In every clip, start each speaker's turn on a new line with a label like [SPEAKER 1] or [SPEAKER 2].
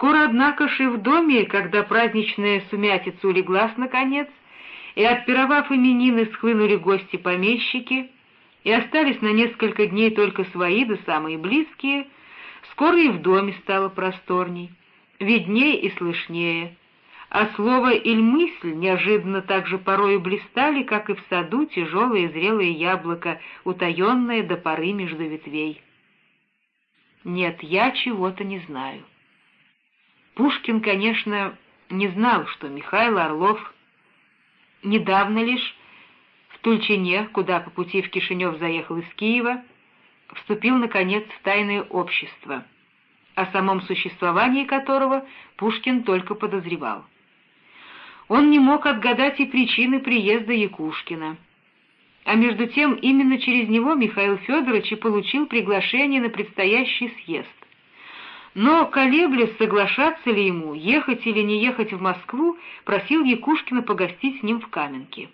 [SPEAKER 1] Скоро, однако ж, и в доме, когда праздничная сумятица улеглась наконец, и, отпировав именины, схлынули гости-помещики, и остались на несколько дней только свои да самые близкие, скоро и в доме стало просторней, виднее и слышнее, а слово или мысль неожиданно так же порою блистали, как и в саду тяжелое зрелое яблоко, утаенное до поры между ветвей. Нет, я чего-то не знаю. Пушкин, конечно, не знал, что Михаил Орлов недавно лишь в Тульчине, куда по пути в Кишинев заехал из Киева, вступил, наконец, в тайное общество, о самом существовании которого Пушкин только подозревал. Он не мог отгадать и причины приезда Якушкина. А между тем именно через него Михаил Федорович и получил приглашение на предстоящий съезд. Но, колеблясь, соглашаться ли ему, ехать или не ехать в Москву, просил Якушкина погостить с ним в Каменке.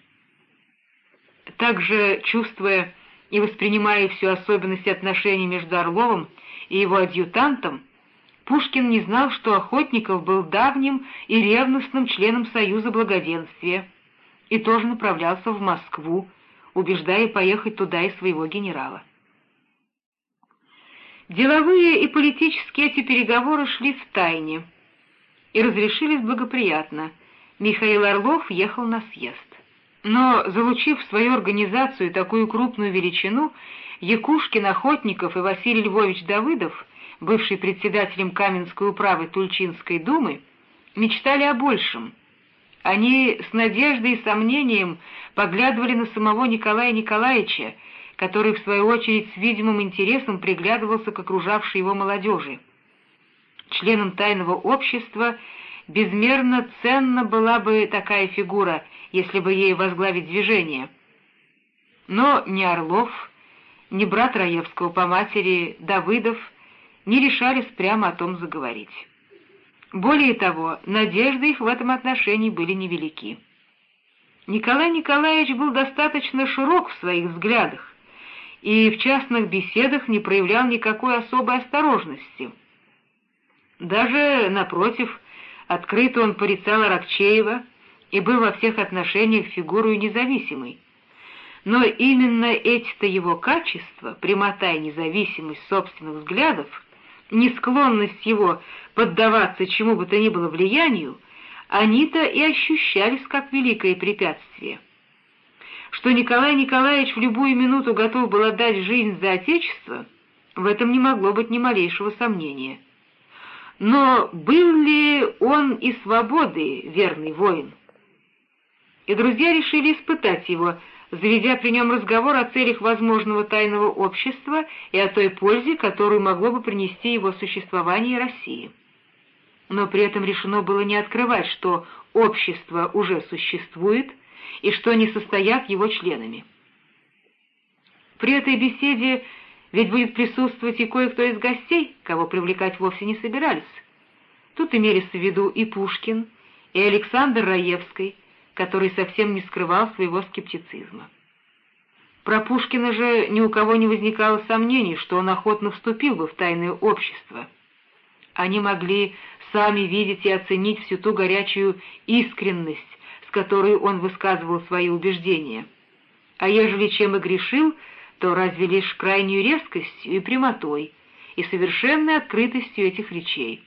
[SPEAKER 1] Также, чувствуя и воспринимая всю особенность отношений между Орловым и его адъютантом, Пушкин не знал, что Охотников был давним и ревностным членом Союза Благоденствия и тоже направлялся в Москву, убеждая поехать туда и своего генерала. Деловые и политические эти переговоры шли в тайне и разрешились благоприятно. Михаил Орлов ехал на съезд. Но, залучив в свою организацию такую крупную величину, Якушкин, Охотников и Василий Львович Давыдов — бывший председателем Каменской управы Тульчинской думы, мечтали о большем. Они с надеждой и сомнением поглядывали на самого Николая Николаевича, который, в свою очередь, с видимым интересом приглядывался к окружавшей его молодежи. Членам тайного общества безмерно ценна была бы такая фигура, если бы ей возглавить движение. Но ни Орлов, ни брат Раевского по матери Давыдов — не решались прямо о том заговорить. Более того, надежды их в этом отношении были невелики. Николай Николаевич был достаточно широк в своих взглядах и в частных беседах не проявлял никакой особой осторожности. Даже, напротив, открыто он порицал Аракчеева и был во всех отношениях фигурой независимой. Но именно эти-то его качества, прямота и независимость собственных взглядов — несклонность его поддаваться чему бы то ни было влиянию, они-то и ощущались как великое препятствие. Что Николай Николаевич в любую минуту готов был отдать жизнь за Отечество, в этом не могло быть ни малейшего сомнения. Но был ли он и свободы верный воин? И друзья решили испытать его, заведя при нем разговор о целях возможного тайного общества и о той пользе, которую могло бы принести его существование России. Но при этом решено было не открывать, что общество уже существует и что они состоят его членами. При этой беседе ведь будет присутствовать и кое-кто из гостей, кого привлекать вовсе не собирались. Тут имелись в виду и Пушкин, и Александр Раевский, который совсем не скрывал своего скептицизма. Про Пушкина же ни у кого не возникало сомнений, что он охотно вступил бы в тайное общество. Они могли сами видеть и оценить всю ту горячую искренность, которой он высказывал свои убеждения. А ежели чем и грешил, то разве лишь крайнюю резкостью и прямотой, и совершенной открытостью этих речей.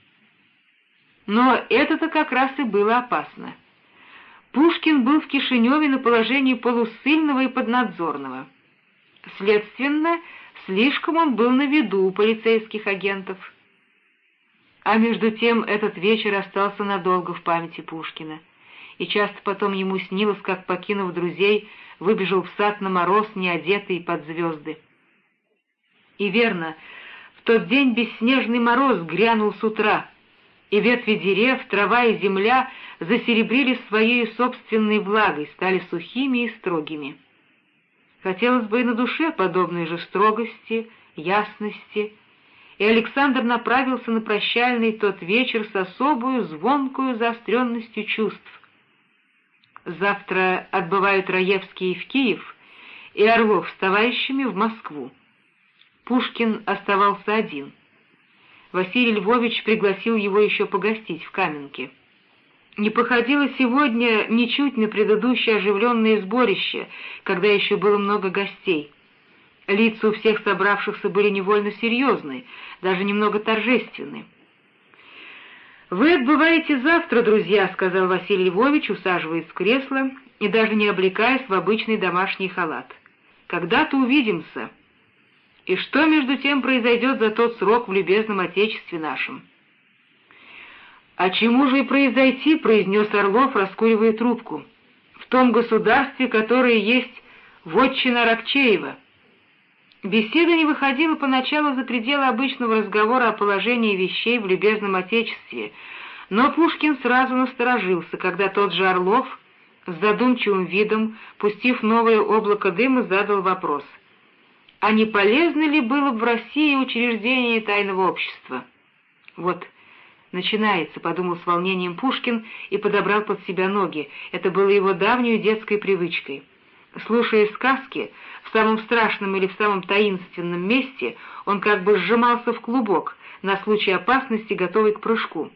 [SPEAKER 1] Но это-то как раз и было опасно. Пушкин был в Кишиневе на положении полусыльного и поднадзорного. Следственно, слишком он был на виду у полицейских агентов. А между тем этот вечер остался надолго в памяти Пушкина, и часто потом ему снилось, как, покинув друзей, выбежал в сад на мороз, неодетый под звезды. И верно, в тот день бесснежный мороз грянул с утра, и ветви дерев, трава и земля засеребрили своей собственной влагой, стали сухими и строгими. Хотелось бы и на душе подобной же строгости, ясности, и Александр направился на прощальный тот вечер с особую звонкую заостренностью чувств. Завтра отбывают Раевские в Киев и Орлов с товарищами в Москву. Пушкин оставался один — Василий Львович пригласил его еще погостить в Каменке. Не походило сегодня ничуть на предыдущее оживленное сборище, когда еще было много гостей. Лица у всех собравшихся были невольно серьезны, даже немного торжественны. «Вы отбываете завтра, друзья», — сказал Василий Львович, усаживаясь в кресло и даже не облекаясь в обычный домашний халат. «Когда-то увидимся». И что между тем произойдет за тот срок в любезном Отечестве нашем? «А чему же и произойти?» — произнес Орлов, раскуривая трубку. «В том государстве, которое есть вотчина Рокчеева». Беседа не выходила поначалу за пределы обычного разговора о положении вещей в любезном Отечестве, но Пушкин сразу насторожился, когда тот же Орлов с задумчивым видом, пустив новое облако дыма, задал вопрос. А не полезно ли было бы в России учреждение тайного общества? Вот, начинается, — подумал с волнением Пушкин и подобрал под себя ноги. Это было его давней детской привычкой. Слушая сказки, в самом страшном или в самом таинственном месте он как бы сжимался в клубок, на случай опасности, готовый к прыжку.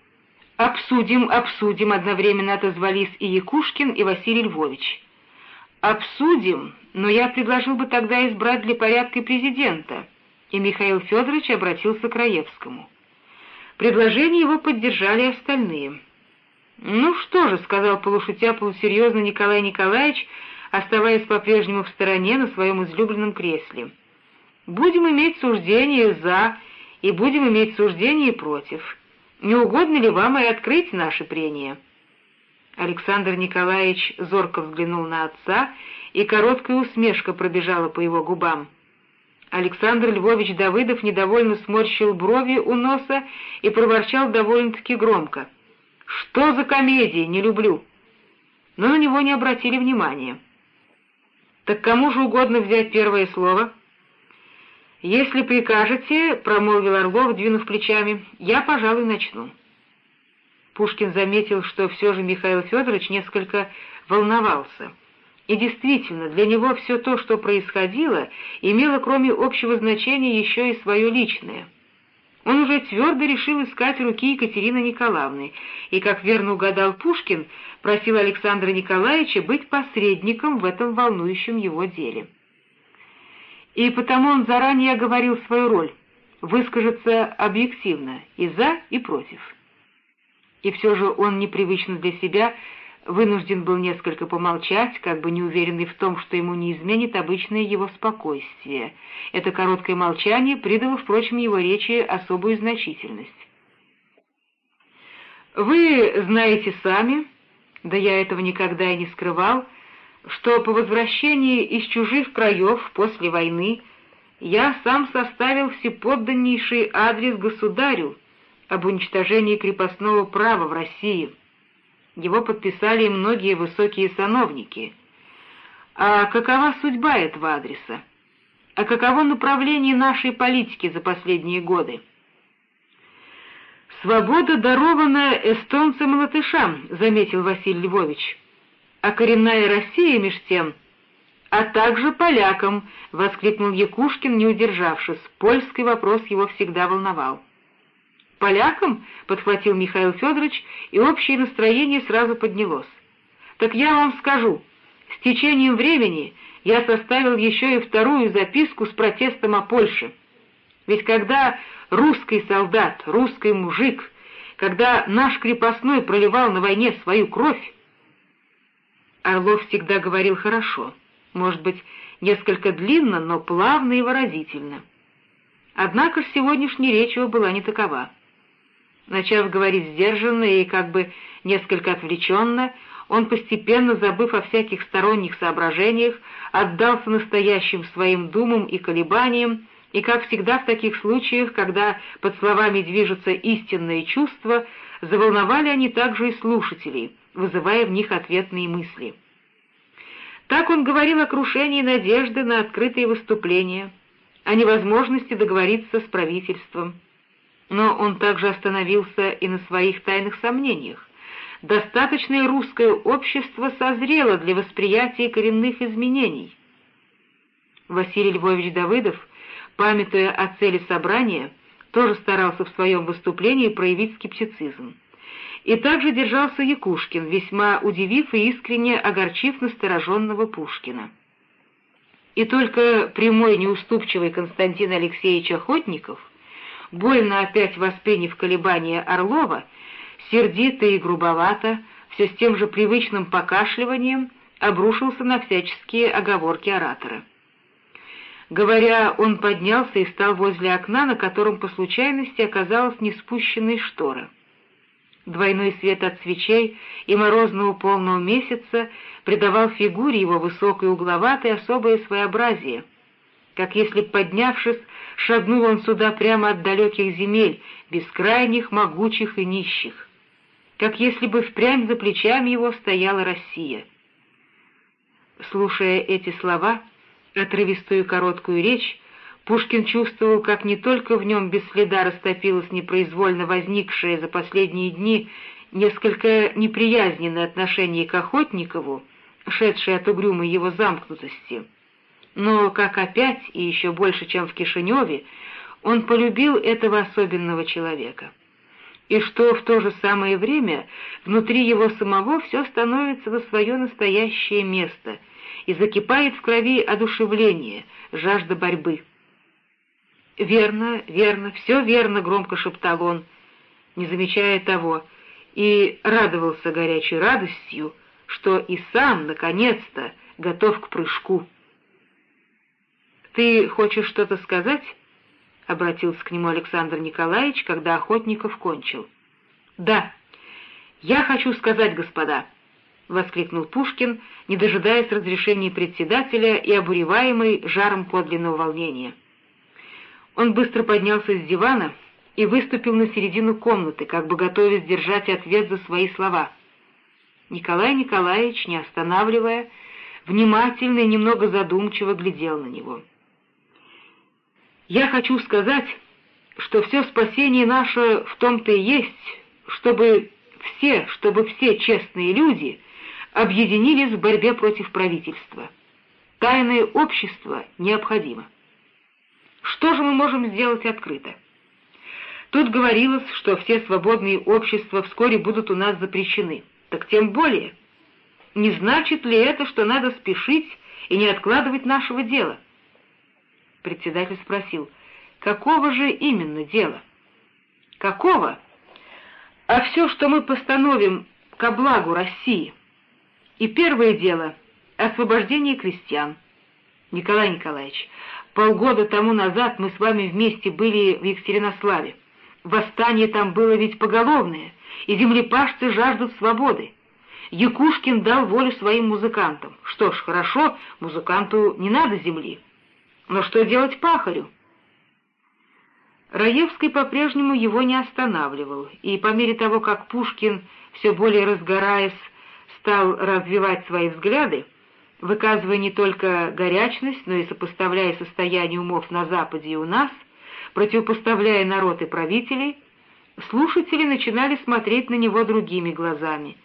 [SPEAKER 1] «Обсудим, обсудим», — одновременно отозвались и Якушкин, и Василий Львович. «Обсудим, но я предложил бы тогда избрать для порядка президента», и Михаил Федорович обратился к Раевскому. Предложение его поддержали остальные. «Ну что же», — сказал полушутя полусерьезно Николай Николаевич, — оставаясь по-прежнему в стороне на своем излюбленном кресле. «Будем иметь суждение «за» и будем иметь суждение «против». Не угодно ли вам и открыть наши прения?» Александр Николаевич зорко взглянул на отца, и короткая усмешка пробежала по его губам. Александр Львович Давыдов недовольно сморщил брови у носа и проворчал довольно-таки громко. «Что за комедии? Не люблю!» Но на него не обратили внимания. Так кому же угодно взять первое слово? Если прикажете, — промолвил Орлов, двинув плечами, — я, пожалуй, начну. Пушкин заметил, что все же Михаил Федорович несколько волновался. И действительно, для него все то, что происходило, имело кроме общего значения еще и свое личное — он уже твердо решил искать руки Екатерины Николаевны, и, как верно угадал Пушкин, просил Александра Николаевича быть посредником в этом волнующем его деле. И потому он заранее оговорил свою роль, выскажется объективно и за, и против. И все же он непривычно для себя вынужден был несколько помолчать, как бы неуверенный в том, что ему не изменит обычное его спокойствие. Это короткое молчание придало, впрочем, его речи особую значительность. «Вы знаете сами, да я этого никогда и не скрывал, что по возвращении из чужих краев после войны я сам составил всеподданнейший адрес государю об уничтожении крепостного права в России» Его подписали многие высокие сановники. А какова судьба этого адреса? А каково направление нашей политики за последние годы? «Свобода дарована эстонцам и латышам», — заметил Василий Львович. «А коренная Россия, меж тем...» «А также полякам», — воскликнул Якушкин, не удержавшись. Польский вопрос его всегда волновал полякам?» — подхватил Михаил Федорович, и общее настроение сразу поднялось. «Так я вам скажу, с течением времени я составил еще и вторую записку с протестом о Польше. Ведь когда русский солдат, русский мужик, когда наш крепостной проливал на войне свою кровь, Орлов всегда говорил хорошо, может быть, несколько длинно, но плавно и выразительно. Однако сегодняшняя речь его была не такова. Начав говорить сдержанно и как бы несколько отвлеченно, он, постепенно забыв о всяких сторонних соображениях, отдался настоящим своим думам и колебаниям, и, как всегда в таких случаях, когда под словами движутся истинные чувства, заволновали они также и слушателей, вызывая в них ответные мысли. Так он говорил о крушении надежды на открытые выступления, о невозможности договориться с правительством, но он также остановился и на своих тайных сомнениях. Достаточное русское общество созрело для восприятия коренных изменений. Василий Львович Давыдов, памятуя о цели собрания, тоже старался в своем выступлении проявить скептицизм. И также держался Якушкин, весьма удивив и искренне огорчив настороженного Пушкина. И только прямой неуступчивый Константин Алексеевич Охотников, больно опять восприняв колебания Орлова, сердито и грубовато, все с тем же привычным покашливанием, обрушился на всяческие оговорки оратора. Говоря, он поднялся и стал возле окна, на котором по случайности оказалась неспущенная штора. Двойной свет от свечей и морозного полного месяца придавал фигуре его высокое угловатое особое своеобразие, как если, поднявшись, шагнул он сюда прямо от далеких земель, бескрайних, могучих и нищих, как если бы впрямь за плечами его стояла Россия. Слушая эти слова, отрывистую короткую речь, Пушкин чувствовал, как не только в нем без следа растопилось непроизвольно возникшее за последние дни несколько неприязненное отношение к Охотникову, шедшее от угрюмой его замкнутости, но, как опять и еще больше, чем в Кишиневе, он полюбил этого особенного человека. И что в то же самое время внутри его самого все становится на свое настоящее место и закипает в крови одушевление, жажда борьбы. «Верно, верно, все верно», — громко шептал он, не замечая того, и радовался горячей радостью, что и сам, наконец-то, готов к прыжку. «Ты хочешь что-то сказать?» — обратился к нему Александр Николаевич, когда Охотников кончил. «Да, я хочу сказать, господа», — воскликнул Пушкин, не дожидаясь разрешения председателя и обуреваемый жаром подлинного волнения. Он быстро поднялся с дивана и выступил на середину комнаты, как бы готовясь держать ответ за свои слова. Николай Николаевич, не останавливая, внимательно и немного задумчиво глядел на него. «Я хочу сказать, что все спасение наше в том-то и есть, чтобы все, чтобы все честные люди объединились в борьбе против правительства. Тайное общество необходимо. Что же мы можем сделать открыто? Тут говорилось, что все свободные общества вскоре будут у нас запрещены. Так тем более. Не значит ли это, что надо спешить и не откладывать нашего дела? Председатель спросил, какого же именно дела? Какого? А все, что мы постановим ко благу России. И первое дело — освобождение крестьян. Николай Николаевич, Полгода тому назад мы с вами вместе были в Екатеринославе. Восстание там было ведь поголовное, и землепашцы жаждут свободы. Якушкин дал волю своим музыкантам. Что ж, хорошо, музыканту не надо земли. Но что делать пахарю? Раевский по-прежнему его не останавливал, и по мере того, как Пушкин, все более разгораясь, стал развивать свои взгляды, выказывая не только горячность, но и сопоставляя состояние умов на Западе и у нас, противопоставляя народ и правителей, слушатели начинали смотреть на него другими глазами.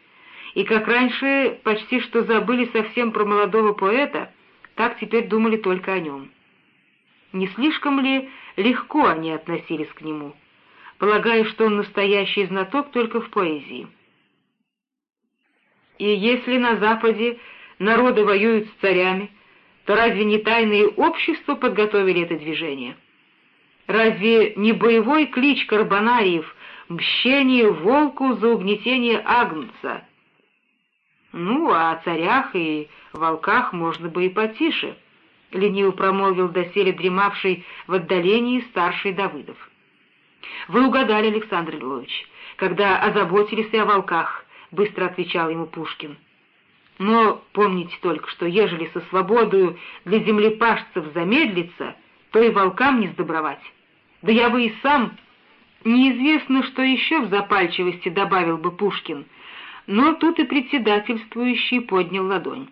[SPEAKER 1] И как раньше почти что забыли совсем про молодого поэта, так теперь думали только о нем. Не слишком ли легко они относились к нему, полагая, что он настоящий знаток только в поэзии? И если на Западе народы воюют с царями, то разве не тайные общества подготовили это движение? Разве не боевой клич карбонариев «Мщение волку за угнетение агнца»? Ну, а о царях и волках можно бы и потише, — лениво промолвил доселе дремавший в отдалении старший Давыдов. «Вы угадали, Александр Львович, когда озаботились и о волках», — быстро отвечал ему Пушкин. Но помните только, что ежели со свободою для землепашцев замедлится, то и волкам не сдобровать. Да я бы и сам... Неизвестно, что еще в запальчивости добавил бы Пушкин, но тут и председательствующий поднял ладонь.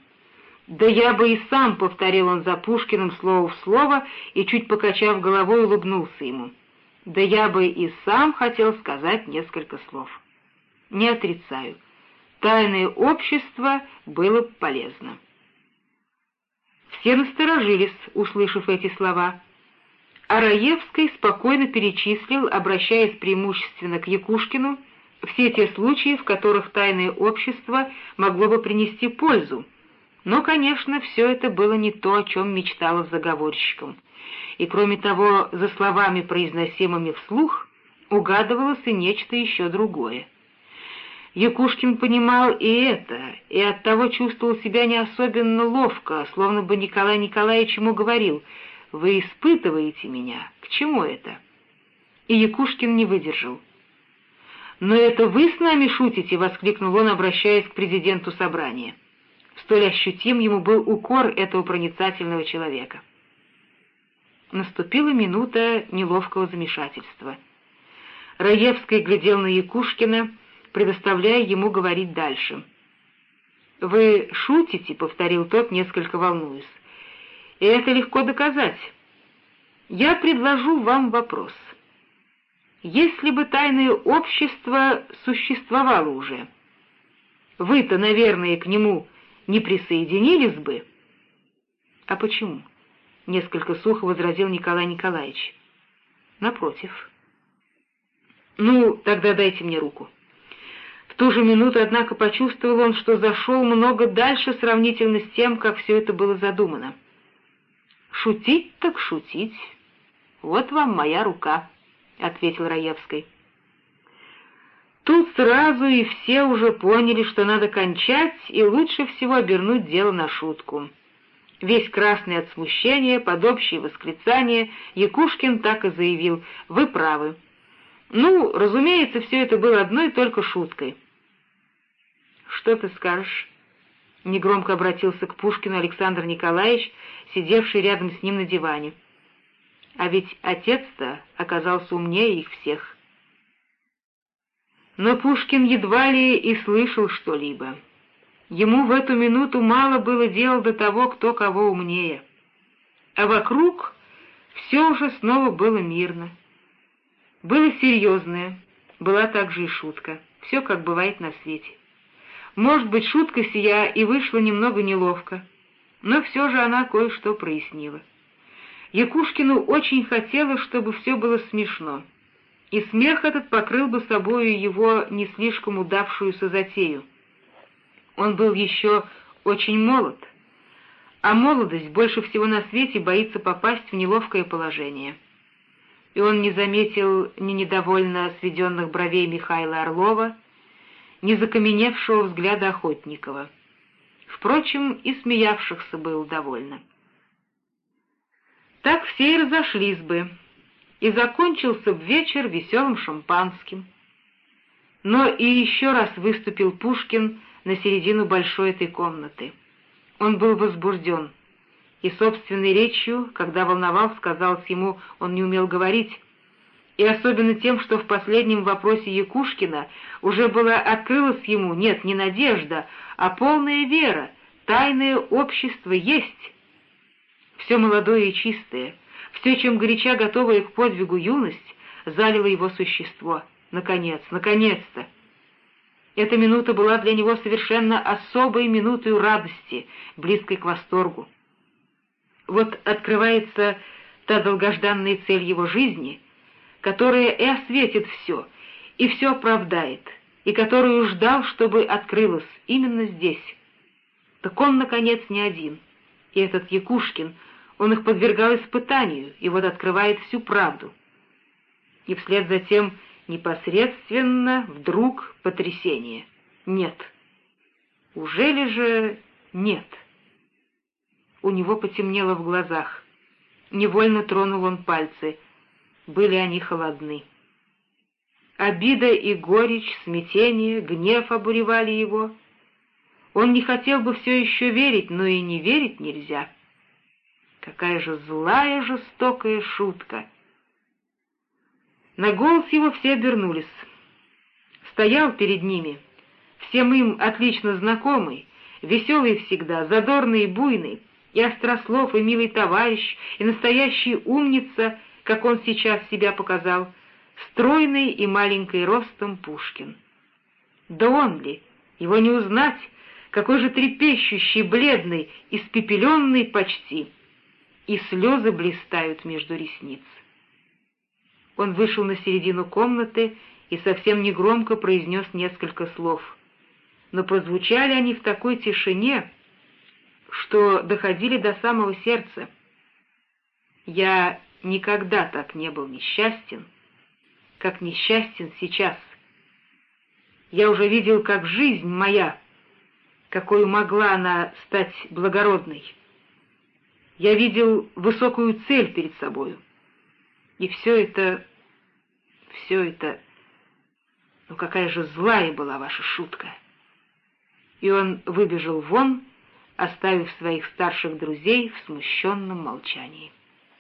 [SPEAKER 1] «Да я бы и сам», — повторил он за Пушкиным слово в слово и, чуть покачав головой, улыбнулся ему. «Да я бы и сам хотел сказать несколько слов. Не отрицаю тайное общество было полезно. Все насторожились, услышав эти слова. А Раевский спокойно перечислил, обращаясь преимущественно к Якушкину, все те случаи, в которых тайное общество могло бы принести пользу. Но, конечно, все это было не то, о чем мечталось заговорщикам. И, кроме того, за словами, произносимыми вслух, угадывалось и нечто еще другое. Якушкин понимал и это, и оттого чувствовал себя не особенно ловко, словно бы Николай Николаевич ему говорил «Вы испытываете меня? К чему это?» И Якушкин не выдержал. «Но это вы с нами шутите?» — воскликнул он, обращаясь к президенту собрания. Столь ощутим ему был укор этого проницательного человека. Наступила минута неловкого замешательства. Раевский глядел на Якушкина, предоставляя ему говорить дальше. «Вы шутите», — повторил тот, несколько волнуясь. «И это легко доказать. Я предложу вам вопрос. Если бы тайное общество существовало уже, вы-то, наверное, к нему не присоединились бы?» «А почему?» — несколько сухо возразил Николай Николаевич. «Напротив». «Ну, тогда дайте мне руку» ту же минуту, однако, почувствовал он, что зашел много дальше сравнительно с тем, как все это было задумано. «Шутить так шутить. Вот вам моя рука», — ответил Раевский. Тут сразу и все уже поняли, что надо кончать, и лучше всего обернуть дело на шутку. Весь красный от смущения, под общее восклицание, Якушкин так и заявил «Вы правы». Ну, разумеется, все это было одной только шуткой. «Что ты скажешь?» Негромко обратился к Пушкину Александр Николаевич, сидевший рядом с ним на диване. А ведь отец-то оказался умнее их всех. Но Пушкин едва ли и слышал что-либо. Ему в эту минуту мало было дела до того, кто кого умнее. А вокруг все уже снова было мирно. Было серьезное, была также и шутка. Все, как бывает на свете. Может быть, шутка сия и вышла немного неловко, но все же она кое-что прояснила. Якушкину очень хотелось, чтобы все было смешно, и смех этот покрыл бы собою его не слишком удавшуюся затею. Он был еще очень молод, а молодость больше всего на свете боится попасть в неловкое положение. И он не заметил ни недовольно сведенных бровей Михаила Орлова, не закаменевшего взгляда Охотникова. Впрочем, и смеявшихся было довольно. Так все и разошлись бы, и закончился в вечер веселым шампанским. Но и еще раз выступил Пушкин на середину большой этой комнаты. Он был возбужден, и собственной речью, когда волновался, казалось ему, он не умел говорить, и особенно тем, что в последнем вопросе Якушкина уже была открылась ему, нет, не надежда, а полная вера, тайное общество есть. Все молодое и чистое, все, чем горяча готовая к подвигу юность, залило его существо. Наконец, наконец-то! Эта минута была для него совершенно особой минутой радости, близкой к восторгу. Вот открывается та долгожданная цель его жизни — которая и осветит все, и все оправдает, и которую ждал, чтобы открылась именно здесь. Так он, наконец, не один. И этот Якушкин, он их подвергал испытанию, и вот открывает всю правду. И вслед за тем непосредственно вдруг потрясение. Нет. Ужели же нет? У него потемнело в глазах. Невольно тронул он пальцы — были они холодны. Обида и горечь, смятение, гнев обуревали его. Он не хотел бы все еще верить, но и не верить нельзя. Какая же злая, жестокая шутка! На голос его все обернулись. Стоял перед ними, всем им отлично знакомый, веселый всегда, задорный и буйный, и острослов, и милый товарищ, и настоящий умница, как он сейчас себя показал, стройный и маленький ростом Пушкин. Да он ли? Его не узнать, какой же трепещущий, бледный, испепеленный почти. И слезы блистают между ресниц. Он вышел на середину комнаты и совсем негромко произнес несколько слов. Но прозвучали они в такой тишине, что доходили до самого сердца. Я никогда так не был несчастен, как несчастен сейчас. Я уже видел, как жизнь моя, какой могла она стать благородной. Я видел высокую цель перед собою. И все это, все это... Ну какая же злая была ваша шутка! И он выбежал вон, оставив своих старших друзей в смущенном молчании.